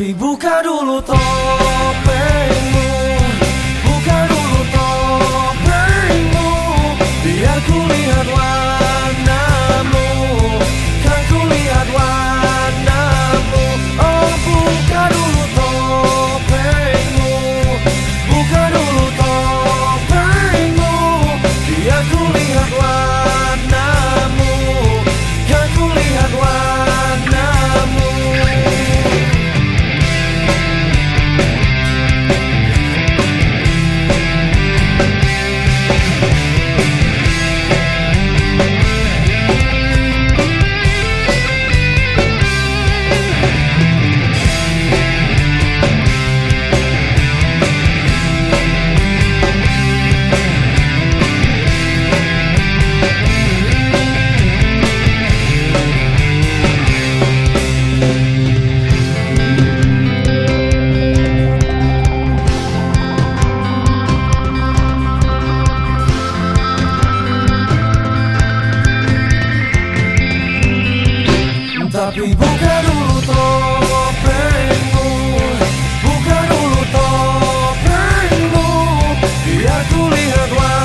Tapi buka dulu topengmu Tapi buka dulu topengmu Buka dulu topengmu Biar ku lihat wajah